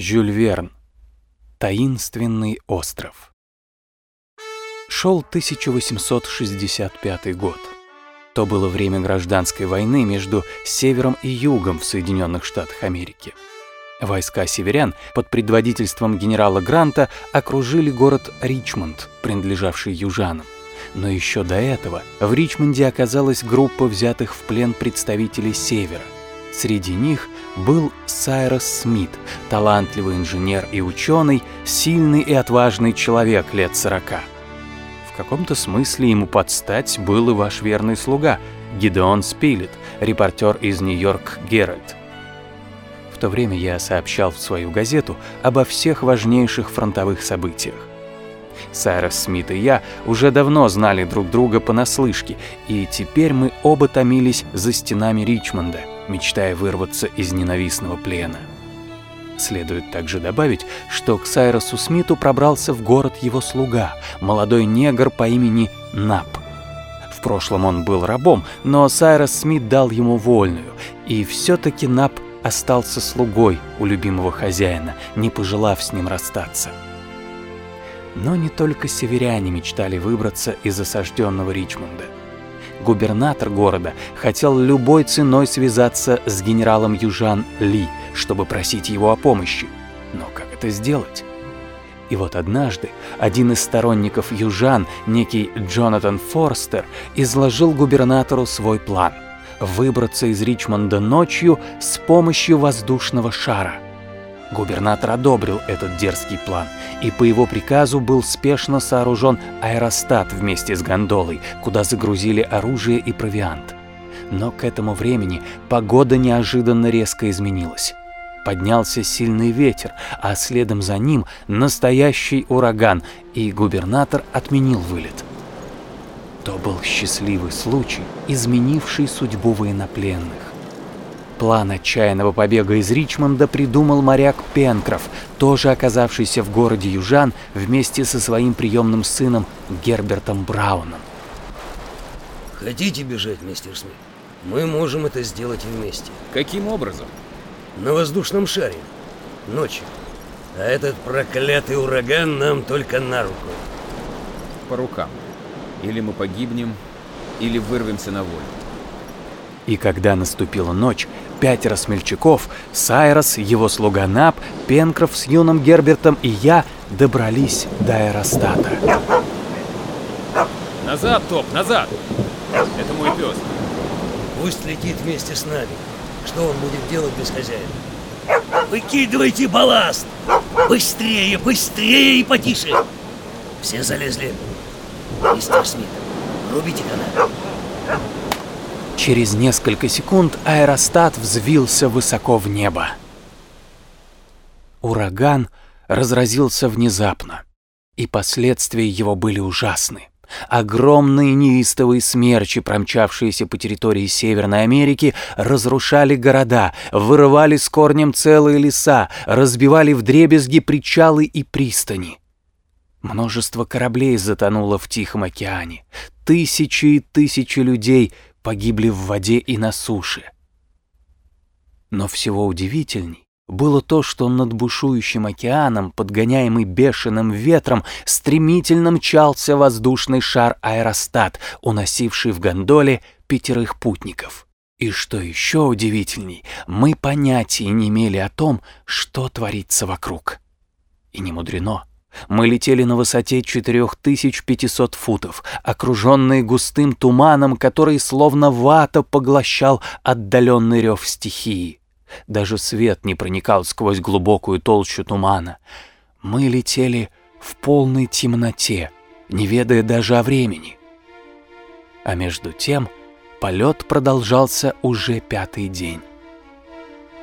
Жюль Верн. Таинственный остров. Шел 1865 год. То было время гражданской войны между севером и югом в Соединенных Штатах Америки. Войска северян под предводительством генерала Гранта окружили город Ричмонд, принадлежавший южанам. Но еще до этого в Ричмонде оказалась группа взятых в плен представителей севера. Среди них был Сайрос Смит, талантливый инженер и ученый, сильный и отважный человек лет сорока. В каком-то смысле ему подстать был и ваш верный слуга, Гидеон Спилет, репортер из Нью-Йорк Геральт. В то время я сообщал в свою газету обо всех важнейших фронтовых событиях. Сайрос Смит и я уже давно знали друг друга понаслышке, и теперь мы оба томились за стенами Ричмонда, мечтая вырваться из ненавистного плена. Следует также добавить, что к Сайросу Смиту пробрался в город его слуга, молодой негр по имени Нап. В прошлом он был рабом, но Сайрос Смит дал ему вольную, и все-таки Нап остался слугой у любимого хозяина, не пожелав с ним расстаться. Но не только северяне мечтали выбраться из осажденного Ричмонда. Губернатор города хотел любой ценой связаться с генералом Южан Ли, чтобы просить его о помощи. Но как это сделать? И вот однажды один из сторонников южан, некий Джонатан Форстер, изложил губернатору свой план – выбраться из Ричмонда ночью с помощью воздушного шара – Губернатор одобрил этот дерзкий план, и по его приказу был спешно сооружен аэростат вместе с гондолой, куда загрузили оружие и провиант. Но к этому времени погода неожиданно резко изменилась. Поднялся сильный ветер, а следом за ним настоящий ураган, и губернатор отменил вылет. То был счастливый случай, изменивший судьбу военнопленных. План отчаянного побега из Ричмонда придумал моряк Пенкроф, тоже оказавшийся в городе Южан вместе со своим приемным сыном Гербертом Брауном. Хотите бежать, мистер Смит? Мы можем это сделать вместе. Каким образом? На воздушном шаре. Ночью. А этот проклятый ураган нам только на руку. По рукам. Или мы погибнем, или вырвемся на волю. И когда наступила ночь, пятеро смельчаков, Сайрос, его слуга Нап, Пенкроф с юным Гербертом и я добрались до аэростата. Назад, Топ, назад! Это мой пес. Пусть летит вместе с нами. Что он будет делать без хозяина? Выкидывайте балласт! Быстрее, быстрее и потише! Все залезли. Мистер Смит, рубите канат. Через несколько секунд аэростат взвился высоко в небо. Ураган разразился внезапно, и последствия его были ужасны. Огромные неистовые смерчи, промчавшиеся по территории Северной Америки, разрушали города, вырывали с корнем целые леса, разбивали вдребезги причалы и пристани. Множество кораблей затонуло в Тихом океане. Тысячи и тысячи людей погибли в воде и на суше. Но всего удивительней было то, что над бушующим океаном, подгоняемый бешеным ветром, стремительно мчался воздушный шар аэростат, уносивший в гондоле пятерых путников. И что еще удивительней, мы понятия не имели о том, что творится вокруг. И не мудрено. Мы летели на высоте 4500 футов, окруженные густым туманом, который словно вата поглощал отдаленный рев стихии. Даже свет не проникал сквозь глубокую толщу тумана. Мы летели в полной темноте, не ведая даже о времени. А между тем полет продолжался уже пятый день.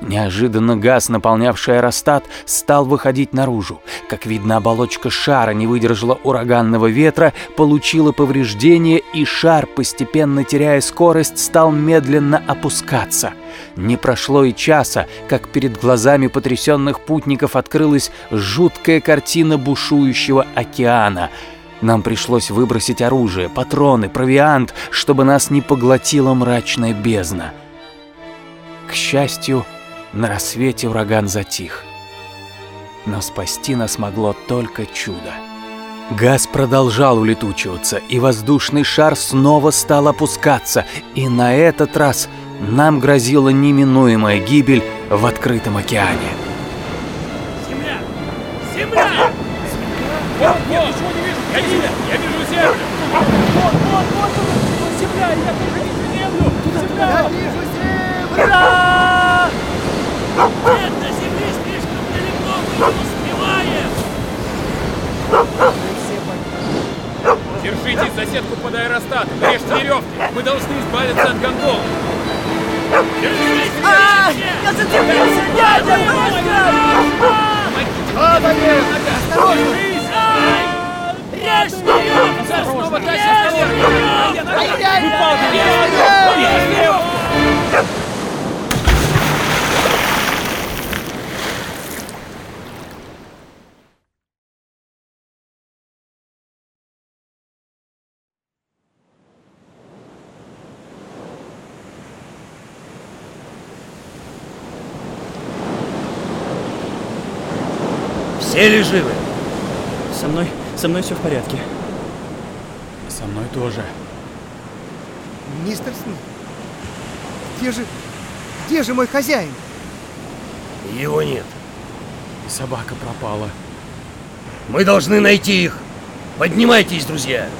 Неожиданно газ, наполнявший аэростат, стал выходить наружу. Как видно, оболочка шара не выдержала ураганного ветра, получила повреждение, и шар, постепенно теряя скорость, стал медленно опускаться. Не прошло и часа, как перед глазами потрясенных путников открылась жуткая картина бушующего океана. Нам пришлось выбросить оружие, патроны, провиант, чтобы нас не поглотила мрачная бездна. К счастью, на рассвете ураган затих. Но спасти нас могло только чудо. Газ продолжал улетучиваться, и воздушный шар снова стал опускаться, и на этот раз нам грозила неминуемая гибель в открытом океане. Земля! Земля! Вот, вот, ничего не вижу! Я вижу, я вижу землю! Вот, вот, вот, вот, земля! Я вижу землю! Земля! Я вижу землю! Ура! Нет, до земли слишком далеко, мы не успеваем! Держитесь за сетку под аэростат! Режьте веревки! Мы должны избавиться от гондол! Держись, А, держись! Я зацепился! Дядя! Осторожно! Режь веревку! Снова тащи Режь осторожно! веревку! Упал! Режь веревку! Все ли живы? Со мной, со мной все в порядке. Со мной тоже. Мистер Смит, где же... Где же мой хозяин? Его нет. И собака пропала. Мы должны найти их. Поднимайтесь, друзья.